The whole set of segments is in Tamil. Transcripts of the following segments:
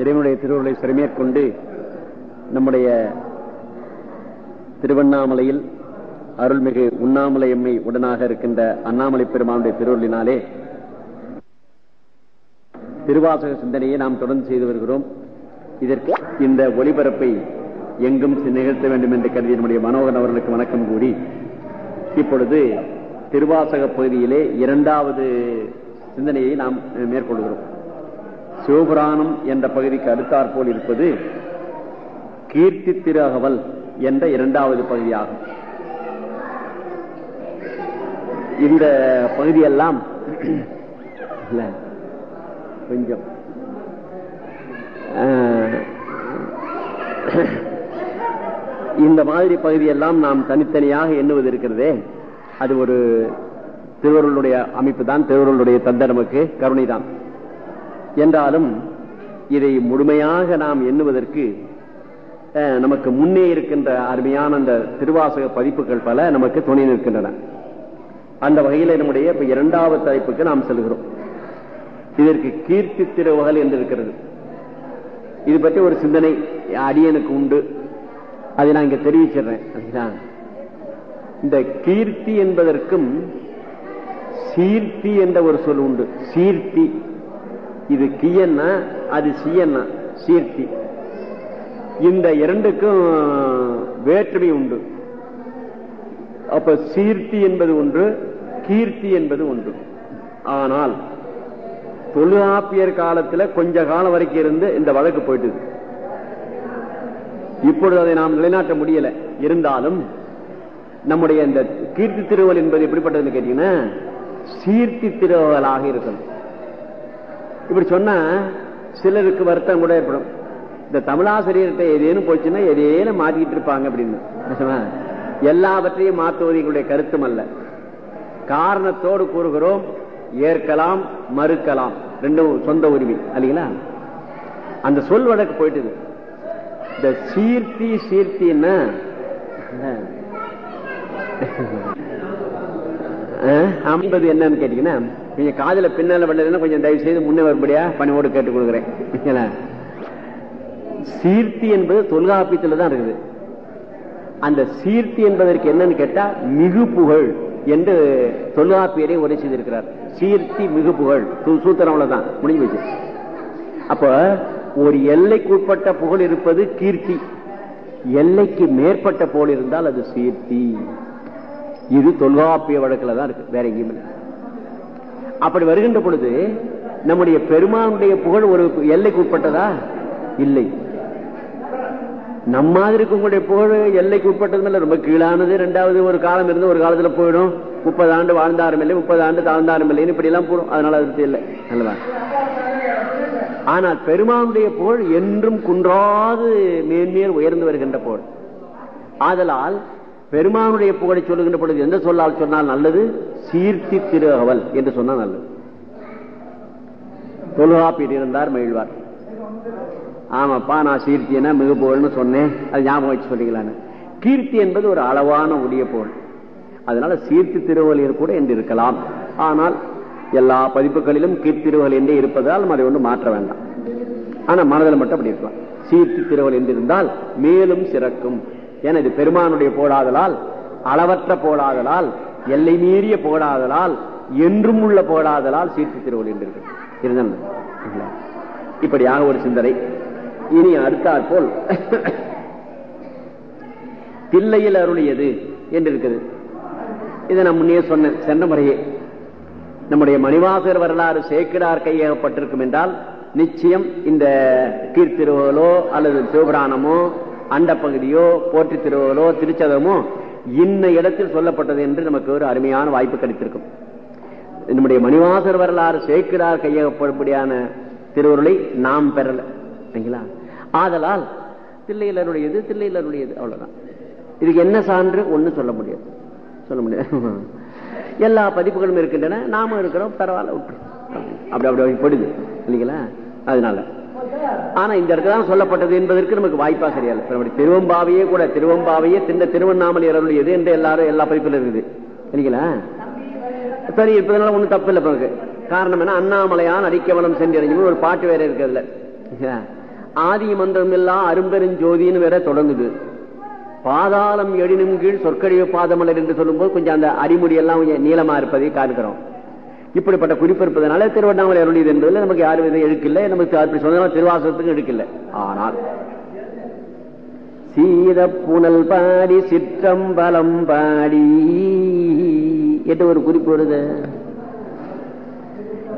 இறைவனுடைய திருவுருளை சிறமேற்கொண்டு நம்முடைய திருவண்ணாமலையில் அருள்மிகு உண்ணாமலை எம்மை உடனாக இருக்கின்ற அண்ணாமலை பெருமானுடைய திருவுருளினாலே திருவாசக சிந்தனையை நாம் தொடர்ந்து செய்து வருகிறோம். இதற்கு இந்த ஒளிபரப்பை எங்கும் நிகழ்த்த வேண்டும் என்று கருதி நம்முடைய மனோகன் அவர்களுக்கு வணக்கம் கூறி இப்பொழுது திருவாசக பகுதியிலே இரண்டாவது சிந்தனையை நாம் மேற்கொள்கிறோம். சிவபுராணம் என்ற பகுதிக்கு அடுத்தாற்போல் இருப்பது கீர்த்தி திருஅகவல் என்ற இரண்டாவது பகுதியாகும். இந்த பகுதியெல்லாம் கொஞ்சம் இந்த மாதிரி பகுதியெல்லாம் நாம் தனித்தனியாக எண்ணுவது இருக்கிறதே அது ஒரு திருவருளுடைய அமைப்பு தான் திருவருளுடைய தந்த நமக்கு கருணை தான். என்றாலும் இதை முழுமையாக நாம் எண்ணுவதற்கு நமக்கு முன்னே இருக்கின்ற அருமையான அந்த திருவாசக பதிப்புகள் பல நமக்கு துணை நிற்கின்றன. அந்த வகையில் நம்முடைய இப்ப இரண்டாவது தலைப்புக்கு நாம் செல்கிறோம். இதற்கு கீர்த்தி திருவகல் என்று இருக்கிறது இது பற்றி ஒரு சிந்தனை அடியனுக்கு உண்டு. அதை நான் இங்க தெரிவிச்சிடுறேன். இந்த கீர்த்தி என்பதற்கும் சீர்த்தி என்ற ஒரு சொல் உண்டு. சீர்த்தி. இது கியன்னா அது சியன்னா சீர்த்தி. இந்த இரண்டுக்கும் வேற்றுமை உண்டு. அப்ப சீர்த்தி என்பது ஒன்று கீர்த்தி என்பது ஒன்று. ஆனால் தொழுகாப்பியர் காலத்துல கொஞ்ச காலம் வரைக்கும் இருந்து இந்த வழக்கு போயிட்டு இப்பொழுது அதை நாம் நிலைநாட்ட முடியல. இருந்தாலும் நம்முடைய இந்த கீர்த்தி திருவல் என்பது எப்படிப்பட்டதுன்னு கேட்டீங்கன்னா சீர்த்தி திருவலாக இருக்கணும். இப்படி சொன்னா சிலருக்கு வருத்தம் கூட ஏற்படும். இந்த தமிழாசிரியர்கிட்ட ஏதேனும் போச்சுன்னா ஏதேனும் மாத்திக்கிட்டு இருப்பாங்க அப்படின்னு. எல்லாவற்றையும் மாற்றுவது எங்களுடைய கருத்தும் அல்ல. காரணத்தோடு கூறுகிறோம் ஏற்கலாம் மறுக்கலாம். ரெண்டும் சொந்த உரிமை இல்லைங்களா? அந்த சொல் வழக்கு போயிட்டு இந்த சீர்த்தி சீர்த்தின்னா ஐம்பது என்னன்னு கேட்டீங்கன்னா கொஞ்சம் காதல பின்னால விடலன்னா கொஞ்சம் தயவு செய்து முன்னே வரும்படியா பணிவோடு கேட்டுக் கொடுக்குறேன் சீர்த்தி என்பது தொல்காப்பியத்தில் தான் இருக்குது. அந்த சீர்த்தி என்பதற்கு என்னன்னு கேட்டா மிகு புகழ் என்று தொல்காப்பியரை உரை செய்திருக்கிறார். சீர்த்தி மிகு புகழ். சூத்திரம் தான் முடிஞ்சு வச்சு அப்ப ஒரு எல்லைக்குட்பட்ட புகழ் இருப்பது கீர்த்தி. எல்லைக்கு மேற்பட்ட போல் இருந்தால் அது சீர்த்தி. இது தொல்காப்பிய வழக்கில் தான் இருக்கு. வேற எங்கேயும் இல்லை. அப்படி வருகின்ற பொழுது நம்முடைய பெருமானுடைய புகழ் ஒரு எல்லைக்கு உட்பட்டதா? இல்லை. நம்ம மாதிரி புகழ் எல்லைக்கு உட்பட்டது ரொம்ப கீழானது. ரெண்டாவது ஒரு காலம் இருந்து ஒரு காலத்துல போயிடும். முப்பது ஆண்டு வாழ்ந்தாரும் இல்லை முப்பது ஆண்டு தாழ்ந்தாரும் இல்லைன்னு இப்படி எல்லாம் போடும். அதனால அது இல்லை. நல்லதா ஆனால் பெருமானுடைய புகழ் என்றும் குன்றாது மேன்மேல் உயர்ந்து வருகின்ற புகழ் ஆதலால் பெருமானுடைய புகழை சொல்லுகின்ற பொழுது எந்த சொல்லால் சொன்னால் நல்லது? சீர்த்தி திருகவல் என்று சொன்னால் நல்லது. தொல்காப்பீர் இருந்தார் மகிழ்வார். ஆமாப்பா நான் சீர்த்தினா மிக புகழ்னு சொன்னேன். அது ஞாபகம் வச்சு சொல்லிக்கலான்னு கீர்த்தி என்பது ஒரு அளவான உடைய புகழ் அதனால சீர்த்தி திருவள்ளியர் கூட என்று இருக்கலாம். ஆனால் எல்லா பதிப்புகளிலும் கீர்த்திருவல் என்றே இருப்பதால் அதை ஒன்று மாற்ற வேண்டாம். ஆனா மனதில் மட்டும் அப்படி இருக்கலாம். சீர்த்தி திருவல் என்று இருந்தால் மேலும் சிறக்கும். ஏன்னா இது பெருமானுடைய போடாதலால் அளவற்ற போடாதலால் எல்லை மீறிய போடாதலால் என்றும் உள்ள போடாதலால் சீர்த்து திருவள்ளி என்று இருக்கு இப்படியாக ஒரு சிந்தனை. இனி அடுத்தாற் போல். தில்லையில் அருளியது என்று இருக்குது இதை நான் முன்னே சொன்னேன் சென்ற முறையே. நம்முடைய மணிவாசர் வரலாறு சேக்கிடார் கையகப்பட்டிருக்கும் என்றால் நிச்சயம் இந்த கீர்த்திருவலோ அல்லது சிவபுராணமோ அந்த பகுதியோ போற்றி திருவலோ திருச்சதமோ இன்ன இடத்தில் சொல்லப்பட்டது என்று நமக்கு ஒரு அருமையான வாய்ப்பு கிடைத்திருக்கும். நம்முடைய மணிவாசர் வரலாறு சேர்க்கிறார் கையகப்படும்படியான திருவருளை நாம் பெறல. சரிங்களா ஆதலால் தில்லையிலருடையது தில்லையிலருடையது அவ்வளவுதான். இதுக்கு என்ன சான்று? ஒண்ணு சொல்ல முடியாது. சொல்ல முடியாது. எல்லா பதிப்புகளும் இருக்கின்றன. நாமும் இருக்கிறோம். பரவாயில்ல அப்படி அப்படி அப்படி போடுது இல்லைங்களா? அதனால. ஆனா இந்த இடத்துல தான் சொல்லப்பட்டது என்பதற்கு நமக்கு வாய்ப்பா சரியாது நம்முடைய திருவம்பாவையே கூட திருவம்பாவையே திண்ட திருவண்ணாமலை அருளியது என்று எல்லாரும் எல்லா பதிப்பில் இருக்குது. சரிங்களா? சரி இருப்பதனால ஒண்ணும் தப்பு இல்லை நமக்கு. காரணம் என்ன? அண்ணாமலையான் அடிக்கவலம் சென்றறிஞ்சு ஒரு பாட்டு வேற இருக்கிறதுல ஆதி மந்திரம் எல்லாம் அரும்பெருஞ்சோதின்னு வேற தொடங்குது. பாதாளம் எழினும் கீழ் சொற்கழிவு பாதமலர் என்று சொல்லும்போது கொஞ்சம் அந்த அறிமுடி எல்லாம் கொஞ்சம் நீளமா இருப்பதை காண்கிறோம். இப்படிப்பட்ட குறிப்பு இருப்பதனால திருவண்ணாமலை அருளியது என்பதில் நமக்கு யாரும் இதை எடுக்கல. நமக்கு அப்படி சொந்தமா திருவாசகத்துக்கும் எடுக்கல. ஆனால் சீத புனல் பாடி சிற்றம்பலம் பாடி என்று ஒரு குறிப்பு வருது.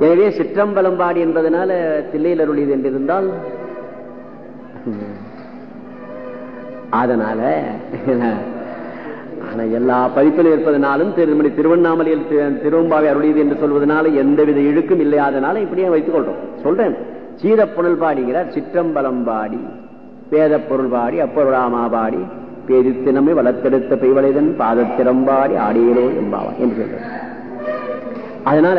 எனவே சிற்றம்பலம் பாடி என்பதனால தில்லையில் அருளியது என்றிருந்தால் அதனால ஆனா எல்லா பதிப்பிலும் இருப்பதனாலும் திருமணி திருவண்ணாமலையில் திருவம்பாவை அருளியது என்று சொல்வதனால எந்தவித இழுக்கும் இல்லையாதனால இப்படியே வைத்துக் கொள்றோம். சொல்றேன். சீத புனல் பாடிங்கிறார் சிற்றம்பலம் பாடி வேத பொருள் பாடி அப்பொருளாமா பாடி பேரித்தினமை வளர்த்தெடுத்த பெய்வளைதன் பாதத்திறம்பாடி ஆடியலோ என்பாவா என்று சொல்ற அதனால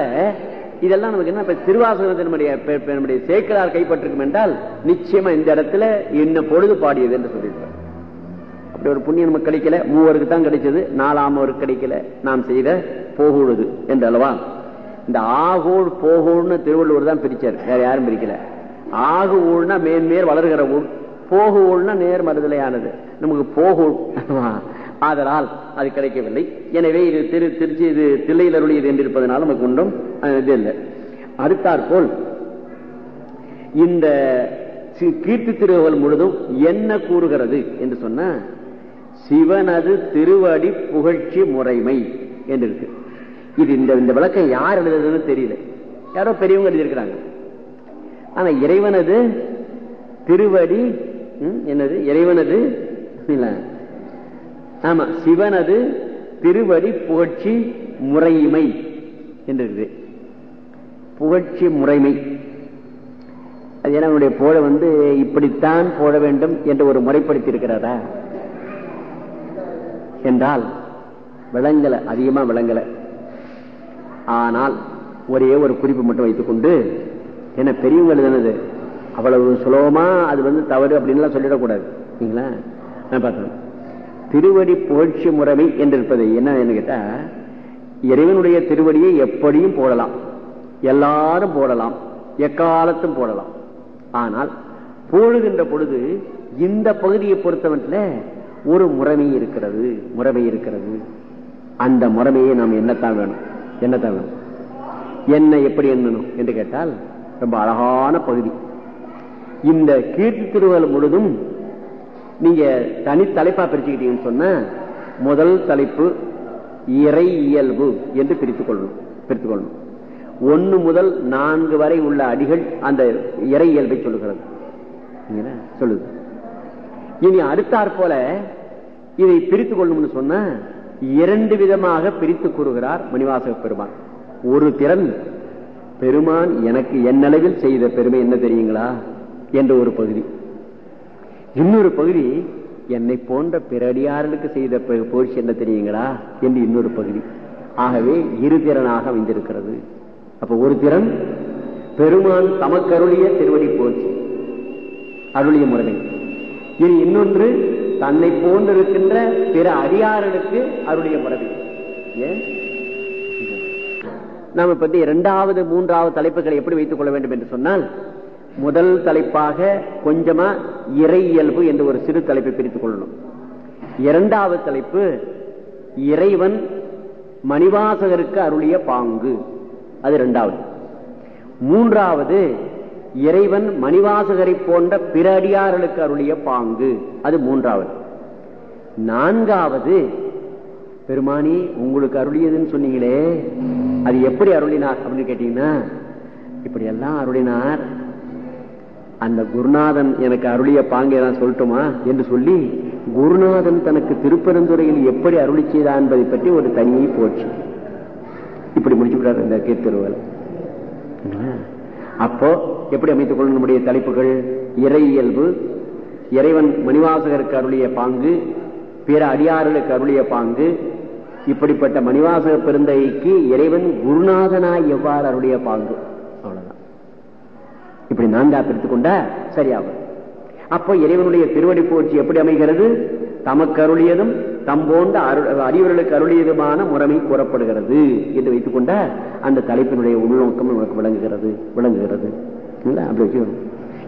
இதெல்லாம் நமக்கு என்ன திருவாசகத்தினுடைய நம்முடைய சேக்கலார் கைப்பற்றிருக்கும் என்றால் நிச்சயமா இந்த இடத்துல என்ன பொழுது பாடியது என்று சொல்லியிருப்பார். இப்படி ஒரு புண்ணியம் நமக்கு கிடைக்கல மூவருக்கு தான் கிடைச்சது நாலாமவருக்கு கிடைக்கல நாம் செய்த போகுழுது என்று அல்லவா இந்த ஆகூழ் போகூழ்னு திருவள்ளுவர் தான் பிரிச்சார் வேற யாரும் பிரிக்கல. ஆகு ஊழ்னா மேன்மேல் வளர்கிற ஊழ் போகு ஊழ்னா நேர் மறுதலையானது. நமக்கு போகூழ் ஆதலால் அது கிடைக்கவில்லை. எனவே இது திரு திருச்சி இது தில்லையில் அருளியது என்றிருப்பதனால நமக்கு ஒன்றும் இது இல்லை. அடுத்தாற்போல் இந்த கீர்த்தி திருவள் முழுதும் என்ன கூறுகிறது என்று சொன்ன சிவனது திருவடி புகழ்ச்சி முறைமை என்று இருக்கு இது இந்த இந்த விளக்கம் யார் எழுதுறதுன்னு தெரியல. யாரோ பெரியவங்க எழுதியிருக்கிறாங்க. ஆனா இறைவனது திருவடி என்னது? இறைவனது ஆமா சிவனது திருவடி புகழ்ச்சி முறைமை என்று இருக்குது புகழ்ச்சி முறைமை. அது ஏன்னா அவனுடைய போட வந்து இப்படித்தான் போட வேண்டும் என்று ஒரு முறைப்படுத்தி இருக்கிறாரா? என்றால் விளங்கல அதிகமா விளங்கல ஆனால் ஒரே ஒரு குறிப்பு மட்டும் வைத்துக்கொண்டு என்ன பெரியவங்க எழுதுனது அவ்வளவு சுலபமா அது வந்து தவறு அப்படின்னு சொல்லிடக்கூடாது. சரிங்களா நான் பார்த்தேன் திருவடி புகழ்ச்சி முறைமை என்று இருப்பது என்ன கேட்டா இறைவனுடைய திருவடியை எப்படியும் போடலாம். எல்லாரும் போடலாம். எக்காலத்தும் போடலாம். ஆனால் போடுகின்ற பொழுது இந்த பகுதியை பொறுத்தவன்ல ஒரு முறைமை இருக்கிறது முறைமை இருக்கிறது. அந்த முறைமையை நாம் என்னத்தான் வேணும்? என்னத்தான் வேணும்? என்ன எப்படி எண்ணணும் என்று கேட்டால் ரொம்ப அழகான பகுதி. இந்த கீர்த்தி திருவள்ளுவர் முழுதும் நீங்க தனி தலைப்பா பிரிச்சுக்கிட்டீங்கன்னு சொன்ன முதல் தலைப்பு இறை இயல்பு என்று பிரித்துக் கொள்ளணும் பிரித்துக் கொள்ளணும். ஒன்னு முதல் நான்கு வரை உள்ள அடிகள் அந்த இறை இயல்பை சொல்லுகிறது. சொல்லுது. இனி அடுத்தாற் போல இதை பிரித்துக் கொள்ளணும்னு சொன்ன இரண்டு விதமாக பிரித்து கூறுகிறார் மணிவாசக பெருமான். ஒரு திறன் பெருமான் எனக்கு என்னளவில் செய்த பெருமை என்ன தெரியுங்களா? என்ற ஒரு பகுதி. இன்னொரு பகுதி என்னை போன்ற பிறடியார்களுக்கு செய்த போர்ச்சி என்ன தெரியுங்களா? என்று இன்னொரு பகுதி. ஆகவே இரு திறனாக அமைந்திருக்கிறது. அப்ப ஒரு திறன் பெருமான் தமக்கருளிய திருவடி போர்ச்சி அருளிய முறை இனி இன்னொன்று தன்னை போன்றிருக்கின்ற பிற அடியார்களுக்கு அவருடைய முறை ஏன்? நாம பத்தி இரண்டாவது மூன்றாவது தலைப்புகளை எப்படி வைத்துக் கொள்ள வேண்டும் என்று சொன்னால் முதல் தலைப்பாக கொஞ்சமா இறை இயல்பு என்று ஒரு சிறு தலைப்பை பிரித்துக் கொள்ளணும். இரண்டாவது தலைப்பு இறைவன் மணிவாசகருக்கு அருளிய பாங்கு. அது இரண்டாவது. மூன்றாவது இறைவன் மணிவாசகரை போன்ற பிற அடியார்களுக்கு அருளிய பாங்கு. அது மூன்றாவது. நான்காவது பெருமானி உங்களுக்கு அருளியதுன்னு சொன்னீங்களே. அது எப்படி அருளினார்? அப்படின்னு கேட்டீங்கன்னா இப்படி எல்லாம் அருளினார். அந்த குருநாதன் எனக்கு அருளிய பாங்கை நான் சொல்லட்டுமா? என்று சொல்லி குருநாதன் தனக்கு திருப்பெருந்துறையில் எப்படி அருளி செய்தான் என்பதை பற்றி ஒரு தனியை போச்சு இப்படி முடிச்சு விடாரு இந்த கீர்த்தருவல் அப்போ எப்படி அமைத்துக் கொள்ள நம்முடைய தலைப்புகள்? இறை இயல்பு இறைவன் மணிவாசகருக்கு அருளிய பாங்கு பிற அடியார்களுக்கு அருளிய பாங்கு இப்படிப்பட்ட மணிவாசக பெருந்தைக்கு இறைவன் குருநாதனாய் எவ்வாறு அருளிய பாங்கு? அவ்வளவுதான். இப்படி நான்கா பிரித்துக் கொண்டா சரியாகும். அப்போ இறைவனுடைய திருவடி போற்றி எப்படி அமைகிறது? தமக்கு அருளியதும் தம்போன்ற அறிவர்களுக்கு அருளியதுமான முறைமை கூறப்படுகிறது என்று வைத்துக்கொண்ட அந்த தலைப்பினுடைய உள்நோக்கம் நமக்கு விளங்குகிறது விளங்குகிறது. அப்படி வச்சுக்கணும்.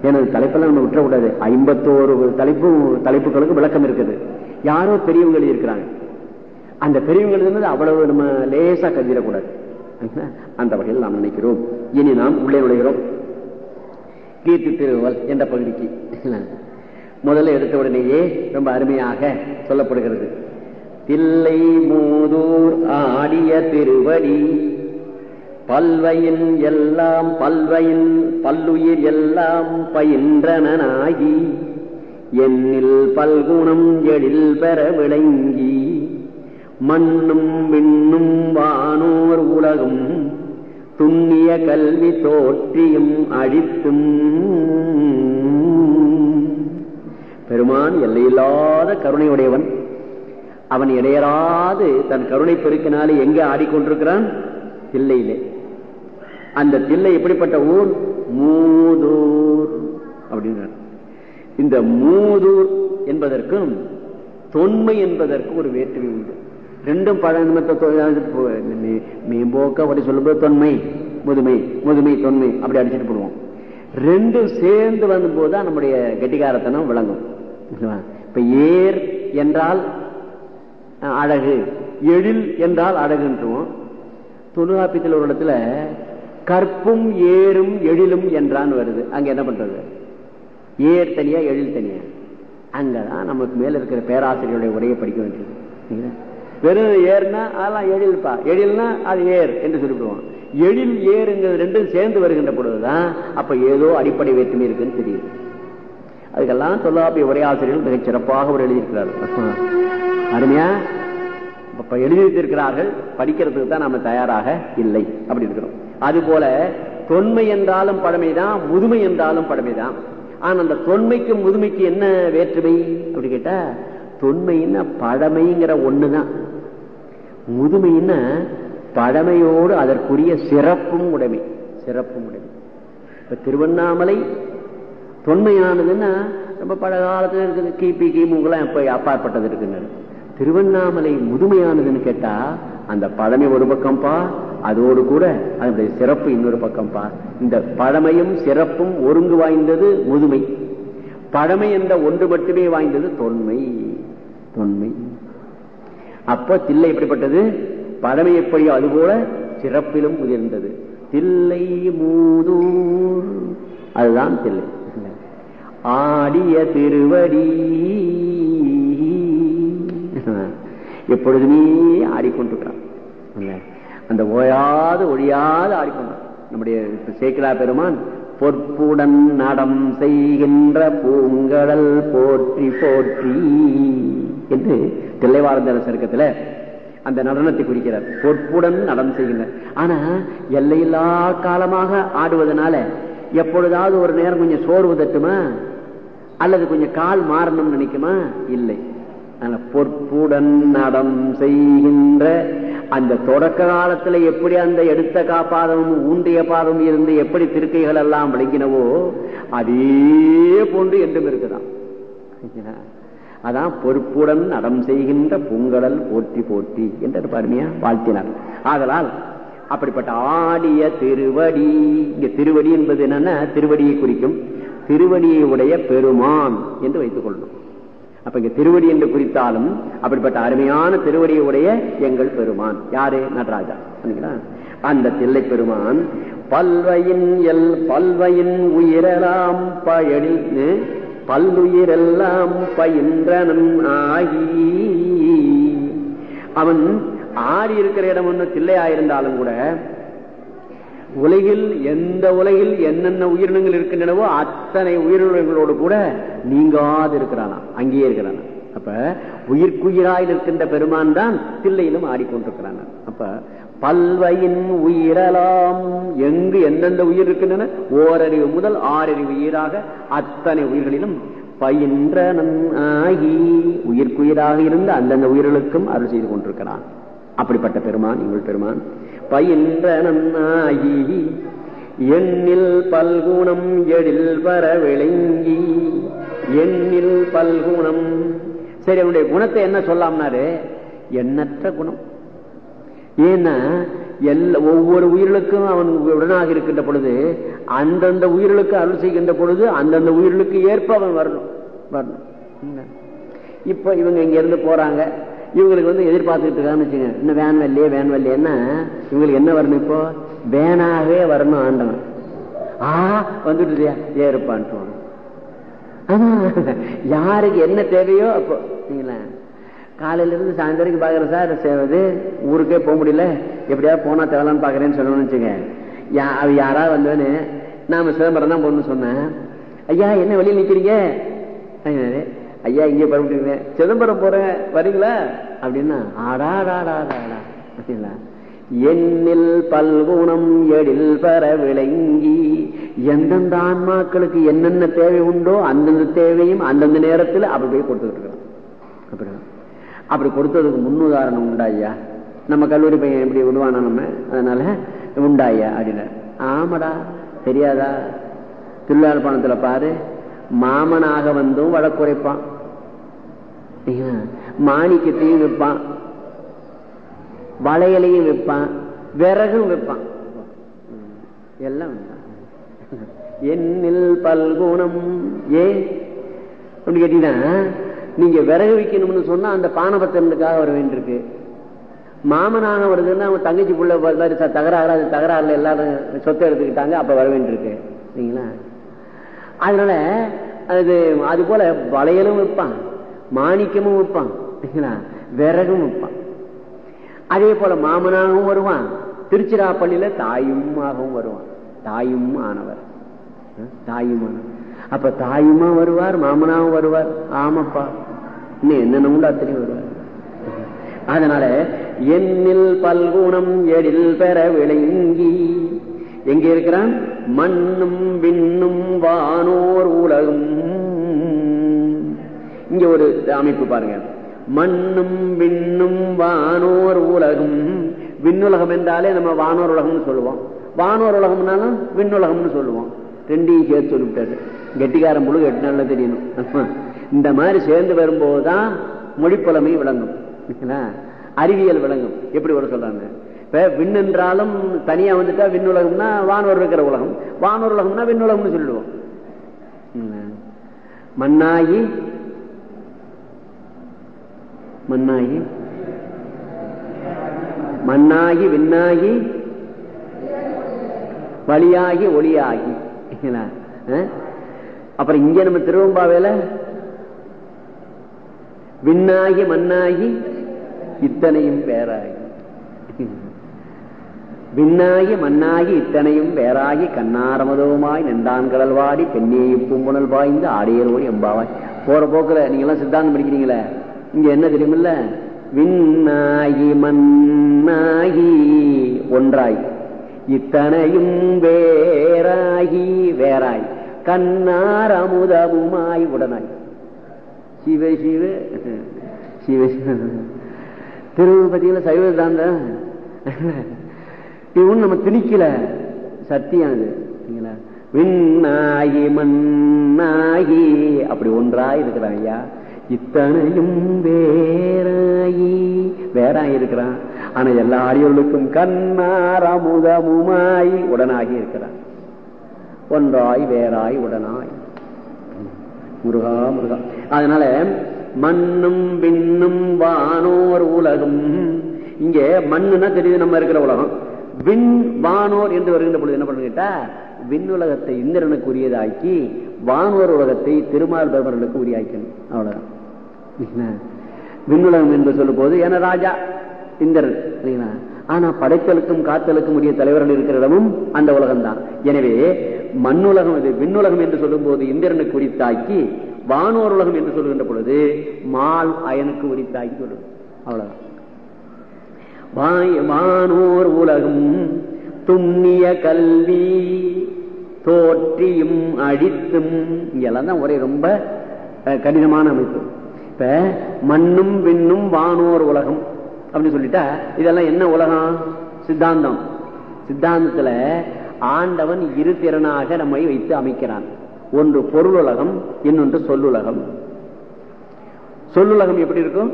எனது தலைப்பெல்லாம் நம்ம விட்டுறக்கூடாது. ஐம்பத்தோரு தலைப்பு தலைப்புகளுக்கு விளக்கம் இருக்குது. யாரோ பெரியவங்க எழுதியிருக்கிறாங்க. அந்த பெரியவங்க எழுதுனது அவ்வளவு நம்ம லேசா கருதிடக்கூடாது. அந்த வகையில் நாம் நினைக்கிறோம். இனி நாம் உள்ளே நுழைகிறோம். கீர்த்தி திருவல் என்ற பகுதிக்கு. முதல்ல எடுத்த உடனேயே ரொம்ப அருமையாக சொல்லப்படுகிறது. தில்லை மூதூர் ஆடிய திருவடி பல்வையின் எல்லாம் பல்வையின் பல்லுயிர் எல்லாம் பயின்றனாகி என்னில் பல்குணம் எழில் பெற விளங்கி மண்ணும் விண்ணும் வானோர் உலகும் துண்ணிய கல்வி தோற்றியும் அழித்தும். பெருமான் எல்லையில்லாத கருணையுடையவன். அவன் இடையராது தன் கருணை பெருக்கினாலே எங்கே ஆடிக்கொண்டிருக்கிறான்? தில்லையிலே. அந்த தில்லை எப்படிப்பட்ட ஊர்? மூதூர் அப்படின்ற இந்த மூதூர் என்பதற்கும் தொன்மை என்பதற்கு ஒரு வேற்றுமை உண்டு. ரெண்டும் பழமத்தை மேம்போக்க அப்படி சொல்லும்போது தொன்மை முதுமை முதுமை தொன்மை அப்படி அடிச்சுட்டு போடுவோம். ரெண்டும் சேர்ந்து வரும்போது தான் நம்முடைய கெட்டிகாரத்தனம் விளங்கும். இப்ப ஏர் என்றால் அழகு எழில் என்றால் அழகுன்றோம் தொழுகாப்பியத்தில் ஒரு இடத்துல கற்பும் ஏறும் எழிலும் என்றான் வருது. அங்க என்ன பண்றது? ஏர் தனியா எழில் தனியா? அங்கதான் நமக்கு மேல இருக்கிற பேராசிரியருடைய உரையை படிக்க வேண்டியது. வெறும் ஏர்னா அதெல்லாம் எழில்பா எழில்னா அது ஏர் என்று சொல்லிவிடுவோம். எழில் ஏறுங்கிறது ரெண்டும் சேர்ந்து வருகின்ற பொழுதுதான் அப்ப ஏதோ அடிப்படை வேற்றுமை இருக்குன்னு தெரியுது. அதுக்கெல்லாம் தொல்லாப்பிய உரையாசிரியர்கள் மிகச் சிறப்பாக அவர் எழுதியிருக்கிறார்கள். அருமையா? இப்ப எழுதி வைத்திருக்கிறார்கள் படிக்கிறதுக்கு தான் நாம தயாராக இல்லை அப்படி இருக்கிறோம். அது போல தொன்மை என்றாலும் பழமைதான் முதுமை என்றாலும் பழமைதான். ஆனா அந்த தொன்மைக்கும் முதுமைக்கு என்ன வேற்றுமை? அப்படி கேட்டா தொன்மைன்னா பழமைங்கிற ஒண்ணுதான். முதுமைன்னா பழமையோடு அதற்குரிய சிறப்பும் உடைமை. சிறப்பும் உடைமை. இப்ப திருவண்ணாமலை தொன்மையானதுன்னா ரொம்ப பல காலத்துல இருக்குது. கிபி கிமுகெல்லாம் எப்ப அப்பாற்பட்டது இருக்குன்னு. திருவண்ணாமலை முதுமையானதுன்னு கேட்டா அந்த பழமை ஒரு பக்கம்பா அதோடு கூட அதனுடைய சிறப்பு இன்னொரு பக்கம்பா இந்த பழமையும் சிறப்பும் ஒருங்கு வாய்ந்தது முதுமை. பழமை என்ற ஒன்று மட்டுமே வாய்ந்தது தொன்மை. தொன்மை. அப்போ தில்லை எப்படிப்பட்டது? பழமை எப்படியோ அதுபோல சிறப்பிலும் உயர்ந்தது. தில்லை மூதூர். அதுதான் தில்லை. ஆடிய திருவடி. எப்பொழுதுமே ஆடிக்கொண்டிருக்கிறான். அந்த ஓயாது ஒழியாது ஆடிக்கொண்டான். நம்முடைய சேக்கிலா பெருமான் பொற்புடன் நடம் செய்கின்ற பூங்கடல் போற்றி போற்றி என்று தில்லைவாழ்ந்த சருக்கத்துல அந்த நடனத்தை குறிக்கிறார். பொற்புடன் நடம் செய்கின்றார் ஆனா எல்லையில்லா காலமாக ஆடுவதனால எப்பொழுதாவது ஒரு நேரம் கொஞ்சம் சோர்வு தட்டுமா? அல்லது கொஞ்சம் கால் மாறணும்னு நினைக்குமா? இல்லை. பொற்புடன் நடம் செய்கின்ற அந்த தொடக்க காலத்துல எப்படி அந்த எடுத்த காப்பாதமும் ஊன்றிய பாதமும் இருந்து எப்படி திருக்கைகள் எல்லாம் விளங்கினவோ அதே போன்று என்றும் இருக்குதான் அதான் பொறுப்புடன் நடம் செய்கின்ற பொங்கடல் போற்றி போற்றி என்று பாருமையா வாழ்த்தினார். ஆதலால் அப்படிப்பட்ட ஆடிய திருவடி இங்க திருவடி என்பது என்னன்னா திருவடியை குறிக்கும். திருவடியை உடைய பெருமான் என்று வைத்துக் கொள்ளணும் அப்ப இங்க திருவடி என்று குறித்தாலும் அப்படிப்பட்ட அருமையான திருவடியை உடைய எங்கள் பெருமான். யாரு? நடராஜா. அந்த தில்லை பெருமான் பல்வையின் எல் பல்வையின் உயிரெல்லாம் பயனில் பல்லுயிரெல்லாம் பயின்றனன் ஆகி. அவன் ஆறி இருக்கிற இடம் ஒண்ணு தில்லையா இருந்தாலும் கூட உலகில் எந்த உலகில் என்னென்ன உயிரினங்கள் இருக்கின்றனவோ அத்தனை உயிரினங்களோடு கூட நீங்காது இருக்கிறானா அங்கேயே இருக்கிறானா? அப்ப உயிர்க்குயிராய் இருக்கின்ற பெருமான் தான் தில்லையிலும் ஆடிக்கொண்டிருக்கிறான். அப்ப பல்வையின் உயிரலாம். எங்கு எந்தெந்த உயிர் இருக்கின்றன? ஓரறிவு முதல் ஆறறிவு உயிராக அத்தனை உயிர்களிலும் பயின்ற ஆகி உயிர்க்குயிராக இருந்த அந்தந்த உயிர்களுக்கும் அருள் செய்து கொண்டிருக்கிறான். அப்படிப்பட்ட பெருமான் எங்கள் பெருமான். பயின்ற நன்னாகி எண்ணில் பல்குணம் எழில் வர விளங்கி எண்ணில் பல்குணம். சரி அவனுடைய குணத்தை என்ன சொல்லாம்னாரு? எண்ணற்ற குணம். ஏன்னா எல்லா ஒவ்வொரு உயிர்களுக்கும் அவன் உடனாக இருக்கின்ற பொழுது அந்தந்த உயிர்களுக்கு அருள் செய்கின்ற பொழுது அந்தந்த உயிர்களுக்கு ஏற்ப அவன் வரணும். வரணும். இப்ப இவங்க இங்க இருந்து போறாங்க. இவங்களுக்கு வந்து எதிர்பார்த்துட்டு இருக்கான்னு வச்சுங்க இன்னும் வேன் வரலையே வேன் வரலையேன்னா இவங்களுக்கு என்ன வரணும் இப்போ? வேனாகவே வரணும் ஆண்டவன். ஆ வந்துட்டு இல்லையா ஏறுப்பான்ட்டு யாருக்கு என்ன தேவையோ அப்போ நீங்களா. காலையில இருந்து சாயந்தரம் பாக்குற சார் சேவது ஊருக்கே போக முடியல. எப்படியாவது போனா தேவலான்னு பாக்குறேன்னு சொல்லணும்னு வச்சுங்க அவ யாரா வந்தவனு நாம சிதம்பரம் தான் போகணும்னு சொன்னேன். ஐயா என்ன வெளியில் நிக்கிறீங்க? ஐயா இங்கே பரப்பிட்டு சிதம்பரம் போறேன் வரீங்களா? அப்படின்னா ஆடாடாடாடாடா. அப்படின்னா எண்ணில் பல்குணம் எழில் பெற விளங்கி எந்தெந்த ஆன்மாக்களுக்கு என்னென்ன தேவை உண்டோ அந்தந்த தேவையும் அந்தந்த நேரத்தில் அப்படி போய் கொடுத்துட்டு இருக்கிறோம். அப்படி அப்படி கொடுத்ததுக்கு முன்னுதாரணம் உண்டாயா நம்ம கல்லூரி பையன் எப்படி விடுவானா நம்ம? அதனால உண்டாயா அப்படின்னா. ஆமாடா தெரியாதா? திருவிழாப்பணத்துல பாரு மாமனாக வந்தும் வழக்குரைப்பான். மாணிக்கத்தையும் விற்பான். வளையலையும் விற்பான். விறகும் விற்பான். எல்லாம் என்னில் பல்குணம் ஏ அப்படி கேட்டீங்கன்னா நீங்க விறகு வைக்கணும்னு சொன்னா அந்த பானபத்திரனுக்காக வர வேண்டியிருக்கு மாமனாக வருதுன்னா அவங்க தங்கச்சி புள்ள தகராறு அது தகராறுல எல்லாரும் சொத்தை எடுத்துக்கிட்டாங்க அப்ப வர வேண்டியிருக்கு சரிங்களா அதனால அது அது போல வளையலும் விற்பான். மாணிக்கமும் விற்பான். விறகும் விற்பான். அதே போல மாமனாகவும் வருவான். திருச்சிராப்பள்ளியில தாயுமாகவும் வருவான். தாயும் ஆனவர் தாயும் ஆனவர் அப்ப தாயுமா வருவார் மாமனாவும் வருவார்? ஆமாப்பா. இன்னும் என்னென்ன உண்டு வருவார். அதனால எண்ணில் பல்குணம் எழில் பெற விளங்கி எங்க இருக்கிறான்? மண்ணும் விண்ணும் வானோர் உலகும் இங்க ஒரு அமைப்பு பாருங்க. மண்ணும் விண்ணும் வானோர் உலகம். விண்ணுலகம் என்றாலே நம்ம வானோர் உலகம்னு சொல்லுவோம். வானோர் உலகம்னாலும் விண்ணுலகம்னு சொல்லுவோம். ரெண்டையும் சேர்த்து சொல்லிவிட்டாரு கெட்டிக்காரன் முழு எட்டு நாள்ல தெரியணும் இந்த மாதிரி சேர்ந்து வரும்போதுதான் மொழிப்புலமை விளங்கும். அறிவியல் விளங்கும். எப்படி ஒரு சொல்றாங்க? இப்ப விண் என்றாலும் தனியா வந்துட்டா விண்ணுலகம்னா வானோர் இருக்கிற உலகம். வானோர் உலகம்னா விண்ணுலகம்னு சொல்லுவோம். மண்ணாகி மண்ணாகி? மண்ணாகி விண்ணாகி? வழியாகி ஒளியாகி. அப்புறம் இங்க நம்ம திருவம்பாவையில விண்ணாகி மண்ணாகி இத்தனையும் பேராகி. விண்ணாகி மண்ணாகி இத்தனையும் பேராகி கண்ணாரமதவுமாய் நெண்டான் கடல் வாடி பெண்ணே பூம்புணல் பாய்ந்து ஆடையரோடு எம்பாவாய். போற போக்குல நீங்க எல்லாம் சித்தாந்தம் படிக்கிறீங்களே? இங்க என்ன தெரியுமில்ல? விண்ணாகி மண்ணாகி ஒன்றாய். இத்தனையும் வேறாகி வேறாய். கண்ணார் அமுதமுமாய் உடனாய். சிவ சிவ. சிவ சிவ. திருப்பதியில சைவ தாந்த இவன் நம்ம திணிக்கல. சத்தியம் அது. விண்ணாகி மண்ணாகி அப்படி ஒன்றாய் இருக்கிறான் ஐயா. இத்தனையும் வேறாயி. வேறாய் இருக்கிறான். ஆனா எல்லா அடியோர்களுக்கும் கண்ணார் அமுதமுமாய் உடனாகி இருக்கிறான் ஒன்றாய் வேறாய் உடனாய். முருகா முருகா. அதனால மண்ணும் விண்ணும் வானோர் உலகம். இங்க மண்ணுன்னா தெரியுது நம்ம இருக்கிற உலகம். விண் வானோர் என்று வருகின்ற பொழுது என்ன பண்ணுங்க விண்ணுலகத்தை இந்திரனுக்கு உரியதாக்கி வானோர் உலகத்தை திருமால் பெருமர்களுக்கு உரியாக்கணும் அவ்வளவுதான். விண்ணுலகம் என்று சொல்லும் போது என ராஜா இந்திரன். ஆனா படைத்தலுக்கும் காத்தலுக்கும் உரிய தலைவர்கள் இருக்கிற இடமும் அந்த உலகம் தான் எனவே மண்ணுலகம் இது விண்ணுலகம் என்று சொல்லும் போது இந்திரனுக்கு உரித்தாக்கி வானோர் உலகம் என்று சொல்லுகின்ற பொழுது மால் அயனுக்கு உரித்தாக்கி சொல்லும் அவ்வளவுதான். வானோர் உலகம் துண்ணிய கல்வி தோற்றியும் அழித்தும் இங்கெல்லாம் தான் ஒரே ரொம்ப கடினமான அமைப்பு. இப்ப மண்ணும் விண்ணும் வானோர் உலகம் அப்படின்னு சொல்லிட்டா இதெல்லாம் என்ன உலகம்? சித்தாந்தம். சித்தாந்தத்துல ஆண்டவன் இரு திறனாக நம்மை வைத்து அமைக்கிறான். ஒன்று பொருள் உலகம் இன்னொன்று சொல்லுலகம். சொல்லுலகம் எப்படி இருக்கும்?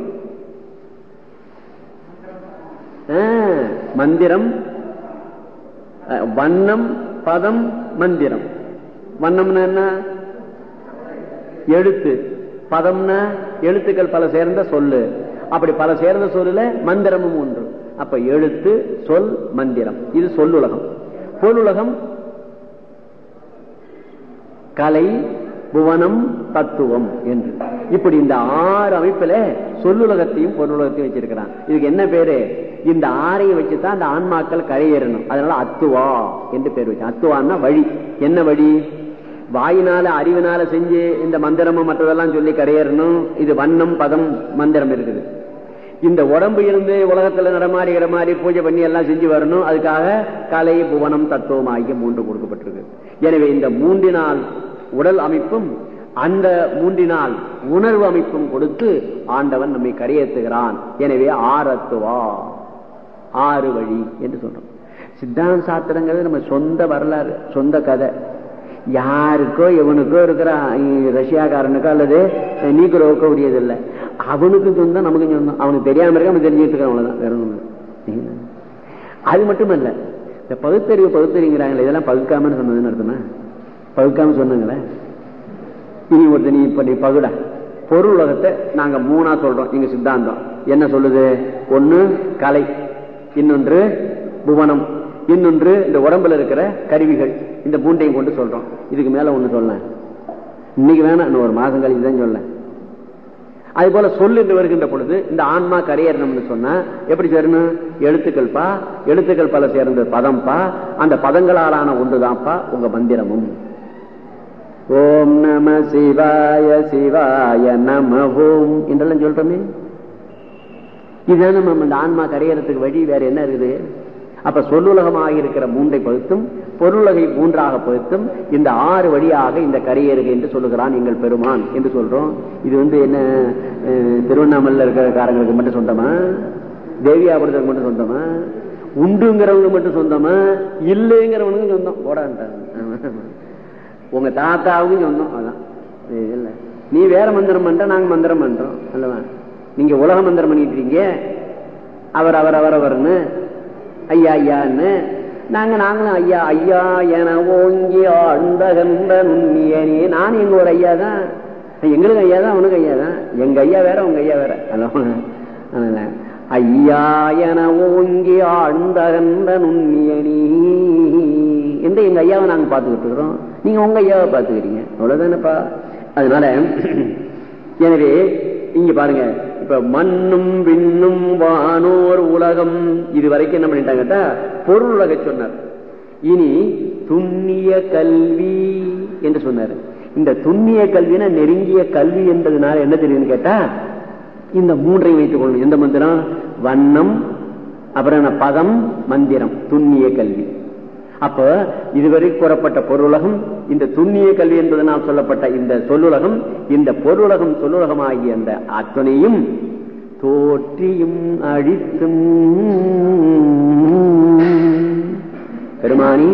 மந்திரம் வண்ணம் பதம் மந்திரம். வண்ணம்னா என்ன? எழுத்து. பதம்னா எழுத்துக்கள் பல சேர்ந்த சொல்லு. அப்படி பல சேர்ந்த சொல்லுல மந்திரமும் ஒன்று. அப்ப எழுத்து சொல் மந்திரம். இது சொல்லுலகம். பொருளுலகம்? கலை புவனம் தத்துவம் என்று. இப்படி இந்த ஆறு அமைப்புல சொல்லுலகத்தையும் பொருளுலகத்தையும் வச்சிருக்கிறான். இதுக்கு என்ன பேரு? இந்த ஆறையை வச்சுதான் அந்த ஆன்மாக்கள் கரையேறணும். அதனால அத்துவா என்று பேர் வச்சு. அத்துவான்னா வழி. என்ன வழி? வாயினால அறிவினால செஞ்சு இந்த மந்திரமும் மற்றதெல்லாம் சொல்லி கரையேறணும். இது வண்ணம் பதம் மந்திரம் இருக்குது. இந்த உடம்பு இருந்து உலகத்துல நடமாடுகிற மாதிரி பூஜை பண்ணி எல்லாம் செஞ்சு வரணும். அதுக்காக கலை புவனம் தத்துவம் ஆகிய மூன்று கொடுக்கப்பட்டிருக்கு. எனவே இந்த மூன்றினால் உடல் அமைப்பும் அந்த மூன்றினால் உணர்வு அமைப்பும் கொடுத்து ஆண்டவன் நம்மை கரையேற்றுகிறான். எனவே ஆரத்துவா. ஆறு வழி என்று சொல்றோம். சித்தாந்த சாஸ்திரங்கிறது நம்ம சொந்த வரலாறு சொந்த கதை. யாருக்கோ எவனுக்கோ இருக்கிற ரஷ்யாக்காரனுக்கோ அல்லது நீக்கிறோக்கோ உரியதில்லை. அவனுக்கும் சொந்தம் நமக்கும் சொந்தம். அவனுக்கு தெரியாம இருக்க அவன் தெரிஞ்சுட்டு இருக்கான் அவ்வளவுதான். வேற ஒண்ணும் அது மட்டுமல்ல இந்த பகுத்தறிவு பகுத்தறிங்கிறாங்களே இதெல்லாம் பகுக்காமன்னு சொன்னதுன்னு அர்த்தமா? பகுக்காம சொன்னாங்களே? இனி ஒருத்தர் நீ இப்ப நீ பகுட. பொருள் உலகத்தை நாங்க மூணா சொல்றோம் எங்க சித்தாந்தம். என்ன சொல்லுது? ஒண்ணு கலை. இன்னொன்று புவனம். இன்னொன்று இந்த உடம்புல இருக்கிற கருவிகள். இந்த பூண்டையும் கொண்டு சொல்றோம். இதுக்கு மேல ஒண்ணு சொல்ல. இன்னைக்கு வேணாம் இன்னும் ஒரு மாசம் கழிச்சு தான் சொல்ல. அது போல சொல் என்று வருகின்ற பொழுது இந்த ஆன்மா கரையேறணும்னு சொன்னா எப்படி சேரணும்? எழுத்துக்கள் பா எழுத்துக்கள் பல சேர்ந்த பதம் பா அந்த பதங்களாலான ஒன்றுதான்ப்பா உங்க மந்திரமும். ஓம் நம சிவாய சிவாய நம ஓம் என்றெல்லாம் சொல்றோமே. இதுதான் நம்ம இந்த ஆன்மா கரையறதுக்கு வழி வேற என்ன இருக்குது? அப்ப சொல்லுலகமாக இருக்கிற மூன்றை பகுத்தும் பொருளுலகை மூன்றாக பகுத்தும் இந்த ஆறு வழியாக இந்த கரையேறுகை என்று சொல்லுகிறான் எங்கள் பெருமான் என்று சொல்றோம். இது வந்து என்ன திருவண்ணாமலையில் இருக்கிற காரங்களுக்கு மட்டும் சொந்தமா? தேவியாபுரத்துக்கு மட்டும் சொந்தமா? உண்டுங்கிறவங்க மட்டும் சொந்தமா? இல்லைங்கிறவனுக்கும் சொந்தம். போடான்ட்டாங்க உங்க தாத்தாவுக்கும் சொந்தம். அதான். இல்லை. நீ வேற மந்திரம் பண்ற நாங்க மந்திரம் பண்றோம். அல்லவா? நீங்க உலக மந்திரம் பண்ணிட்டு இருக்கீங்க அவர் அவர் அவர் அவர்னு. ஐயா ஐயான்னு. நாங்க நாங்களும் ஐயா ஐயா என ஓங்கி ஆழ்ந்தகன்ற நுண்ணியனே. நானும் எங்க ஒரு ஐயா தான் எங்களுக்கு ஐயா தான் அவனுக்கு ஐயா தான் எங்க ஐயா வேற உங்க ஐயா வேற. அல்லவா அதனால ஐயா என ஓங்கி ஆழ்ந்தகன்ற நுண்ணியனி. எந்த எங்க ஐயாவை நாங்க பார்த்துக்கிட்டு இருக்கிறோம்? நீங்க உங்க ஐயாவை பார்த்துக்கிறீங்க. அவ்வளவுதானப்பா. அதனால எனவே இங்க பாருங்க. இப்ப மண்ணும் விண்ணும் வானோர் உலகம் இது வரைக்கும் என்ன பண்ணிட்டாங்க பொருள் உலக சொன்னார். இனி துண்ணிய கல்வி என்று சொன்னார். இந்த துண்ணிய கல்வினா நெருங்கிய கல்வி என்பதுனால என்ன தெரியுதுன்னு கேட்டா இந்த மூன்றையும் வைத்துக் கொள்ளணும் எந்த மந்திரம்? வண்ணம் அப்புறம் என்ன பதம் மந்திரம். துண்ணிய கல்வி. அப்ப இதுவரை கூறப்பட்ட பொருளுலகம் இந்த துண்ணிய கல்வி என்பதனால் சொல்லப்பட்ட இந்த சொல்லுலகம் இந்த பொருளுலகம் சொல்லுலகம் ஆகிய அந்த அத்தனையும் தோற்றியும் அழித்தும். பெருமானி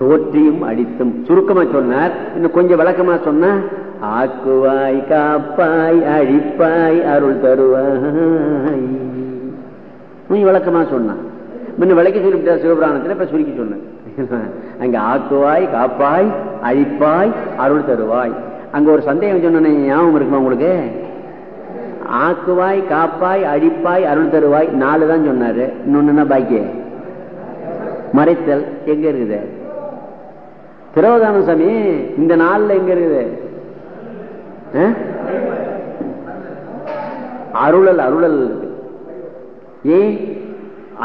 தோற்றியும் அடித்தும் சுருக்கமா சொன்னார். இன்னும் கொஞ்சம் விளக்கமா சொன்ன ஆக்குவாய் காப்பாய் அழிப்பாய் அருள் தருவாய். நீ விளக்கமா சொன்னான். முன்ன விளக்கி சொல்லிவிட்டா சிவபுராணத்துல இப்ப சுருக்கி சொன்னேன் அங்க ஆக்குவாய் காப்பாய் அழிப்பாய் அருள் தருவாய். அங்க ஒரு சந்தேகம் சொன்ன ஞாபகம் இருக்குமா உங்களுக்கு? ஆக்குவாய் காப்பாய் அழிப்பாய் அருள் தருவாய் நாலு தான் சொன்னாரு. இன்னொன்னு பாக்கிய? மறைத்தல். எங்க இருக்குது? திரவதான சாமி இந்த நாள்ல எங்க இருக்குது? அருளல் அருளல். இருக்கு. ஏன்?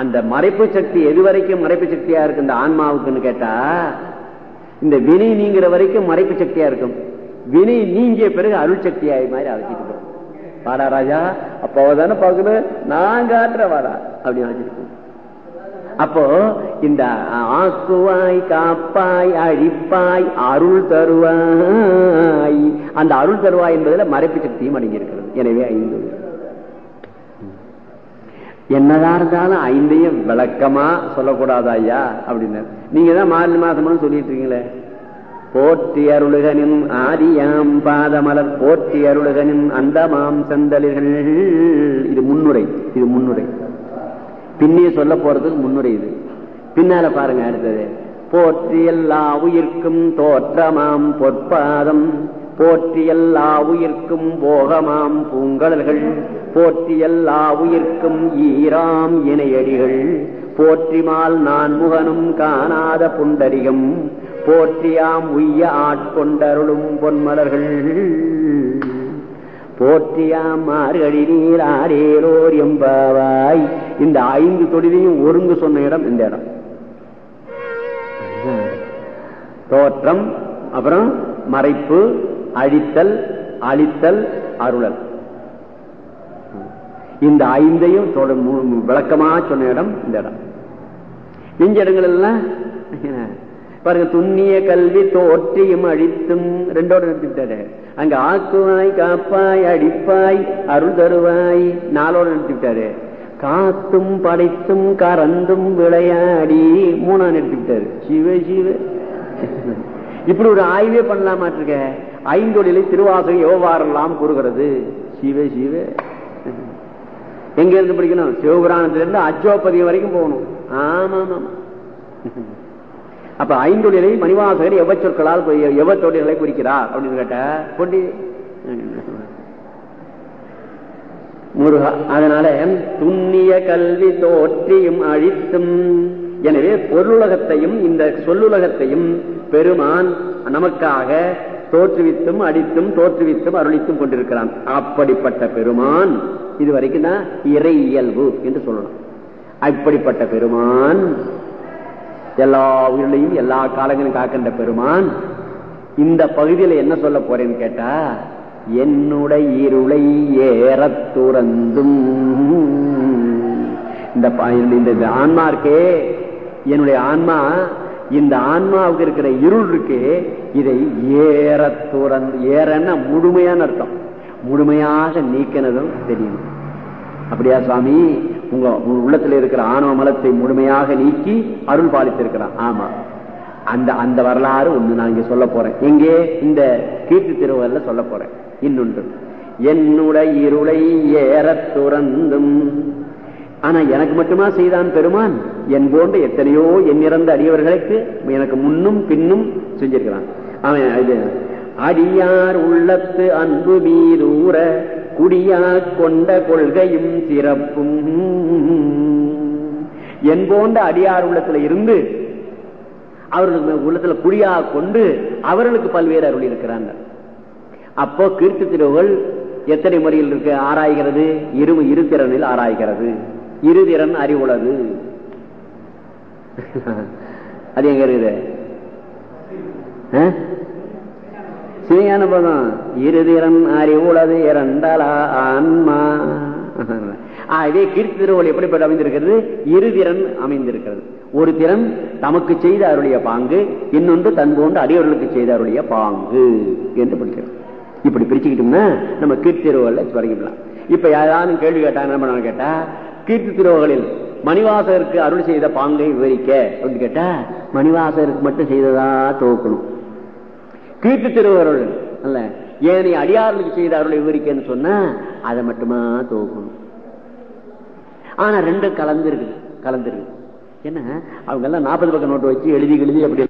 அந்த மறைப்பு சக்தி எது வரைக்கும் மறைப்பு சக்தியா இருக்கு? இந்த ஆன்மாவுக்குன்னு கேட்டா இந்த வினை நீங்கிற வரைக்கும் மறைப்பு சக்தியா இருக்கும். வினை நீங்கிய பிறகு அருள் சக்தியாய் மாதிரி அழைச்சிட்டு போகும். வாடா ராஜா அப்போ பாக்குது நான் காட்டுற வாடா அப்படின்னு அழைச்சிட்டு அப்போ இந்த ஆக்குவாய் காப்பாய் அழிப்பாய் அருள் தருவாய் அந்த அருள் தருவாய் என்பதில் மறைப்பு சக்தியும் அடங்கியிருக்கிறது. எனவே ஐந்து. என்னதான் இருந்தாலும் ஐந்தையும் விளக்கமா சொல்லக்கூடாதா ஐயா? அப்படின்னு. நீங்க தான் மார்கழி மாசம்னு சொல்லிட்டு இருக்கீங்களே போற்றி அருளுகனின் ஆரியாம் பாதமலர் போற்றி அருளுகனின் அந்தமாம் செந்தலிகள் இது முன்னுரை இது முன்னுரை. பின்னே சொல்ல போறதுக்கு முன்னுரை இது. பின்னால பாருங்க அடுத்தது. போற்றி எல்லா உயிர்க்கும் தோற்றமாம் பொற்பாதம். போற்றி எல்லா உயிர்க்கும் போகமாம் பூங்கடல்கள். போற்றி எல்லா உயிர்க்கும் ஈராம் இணையடிகள். போற்றிமால் நான் முகனும் காணாத புண்டரிகம். போற்றியாம் உய்ய ஆட்கொண்டருளும் பொன்மலர்கள். போற்றியாம் மார்கழி நீர் ஆரேரோர் எம்பாவாய். இந்த ஐந்து தொழிலையும் ஒருங்கு சொன்ன இடம் இந்த இடம். தோற்றம் அப்புறம் மறைப்பு அழித்தல் அழித்தல் அருளல். இந்த ஐந்தையும் விளக்கமா சொன்ன இடம் இந்த இடம். மிஞ்ச இடங்கள் எல்லாம் பாருங்க துண்ணிய கல்வி தோற்றியும் அழித்தும் ரெண்டோட நிறுத்திவிட்டாரு. அங்க ஆக்குவாய் காப்பாய் அடிப்பாய் அருள் தருவாய் நாளோட நிறுத்திவிட்டாரு. காத்தும் படைத்தும் கறந்தும் விளையாடி மூணா நிறுத்திவிட்டாரு. சிவ சிவ. இப்படி ஒரு ஆய்வே பண்ணலாமாட்டிருக்க? ஐந்தொழிலை திருவாசகம் எவ்வாறெல்லாம் கூறுகிறது. சிவே சிவே. எங்க இருந்து படிக்கணும்? சிவபுராணத்திலிருந்து அச்சோப்பதியம் வரைக்கும் போகணும். ஆமா ஆமா அப்ப ஐந்தொழிலை மணிவாசகர் எவ சொற்களால் எவ தொழில்களை குறிக்கிறார் அப்படின்னு கேட்ட கொண்டி முருகா அதனால துண்ணிய கல்வி தோற்றியும் அழித்தும். எனவே பொருளுலகத்தையும் இந்த சொல்லுலகத்தையும் பெருமான் நமக்காக தோற்றுவித்தும் அடித்தும் தோற்றுவித்தும் அருளித்தும் கொண்டிருக்கிறான். அப்படிப்பட்ட பெருமான் இது வரைக்கும் தான் இறை இயல்பு என்று சொல்லணும். அப்படிப்பட்ட பெருமான் எல்லா உயிரிலையும் எல்லா காலங்களும் காக்கின்ற பெருமான் இந்த பகுதியில் என்ன சொல்ல போறேன்னு கேட்டா என்னுடைய இருளை ஏற துறந்தும். இந்த இந்த ஆன்மா இருக்கே என்னுடைய ஆன்மா இந்த ஆன்மாவுக்கு இருக்கிற இருள் இருக்கு இதை ஏற துறந்து ஏறன்னா முழுமையான அர்த்தம். முழுமையாக நீக்கினதும் தெரியும். அப்படியா சுவாமி? உங்க உள்ளத்துல இருக்கிற ஆணவ மலத்தை முழுமையாக நீக்கி அருள் பாலித்திருக்கிறான். ஆமா. அந்த அந்த வரலாறு ஒண்ணு நான் இங்க சொல்ல போறேன். எங்கே? இந்த கீர்த்தி திருவல்ல சொல்ல போறேன். இன்னொன்று. என்னுடைய இருளை ஏற துறந்தும். ஆனா எனக்கு மட்டுமா செய்தான் பெருமான்? என் போன்ற எத்தனையோ என் இறந்த அடியவர்களுக்கு எனக்கு முன்னும் பின்னும் செஞ்சிருக்கிறான். அவன் அடியார் உள்ளத்து அன்பு மீதூர குடியா கொண்ட கொள்கையும் சிறப்பும். என் போன்ற அடியார் உள்ளத்துல இருந்து அவர்களுக்கு உள்ளத்துல குடியா கொண்டு அவர்களுக்கு பல்வேறு அருள் இருக்கிறாங்க. அப்போ கீர்த்தி திருவுகள் எத்தனை முறையில் இருக்கு? ஆராய்கிறது. இரு இருதிறனில் ஆராய்கிறது. இருதிறன் அறிவுள்ளது அது எங்க இருக்குது? சிவஞான பதம். இருதிறன் அறிவுளது இரண்டலா ஆன்மா. ஆகவே கீர்த்தி திருவள் எப்படிப்பட்ட அமைந்திருக்கிறது? இருதிறன் அமைந்திருக்கிறது. ஒரு திறன் தமக்கு செய்த அருளிய பாங்கு இன்னொன்று தன் போன்று அடியவர்களுக்கு செய்த அருளிய பாங்கு என்று படிக்கிறோம் இப்படி பிரிச்சுக்கிட்டோம்னா நம்ம கீர்த்தி திருவள்ளுவ தொடங்கிடலாம். இப்ப யாராவது கேள்வி கேட்டாங்க என்ன பண்ண கேட்டா கீர்த்தி திருவகளில் மணிவாசகருக்கு அருள் செய்த பாங்கை விவரிக்க அப்படின்னு கேட்டா மணிவாசகருக்கு மட்டும் செய்ததா துவக்கணும் தீர்த்து திருவருள் அல்ல. ஏன் அடியார்களுக்கு செய்த அருளை விவரிக்கன்னு சொன்னா அதை மட்டுமா தோக்கணும் ஆனா ரெண்டும் கலந்து கலந்துருக்கு கலந்து என்ன? அவங்க எல்லாம் நாற்பது பக்கம் நோட்டு வச்சு எழுதி எழுதி அப்படி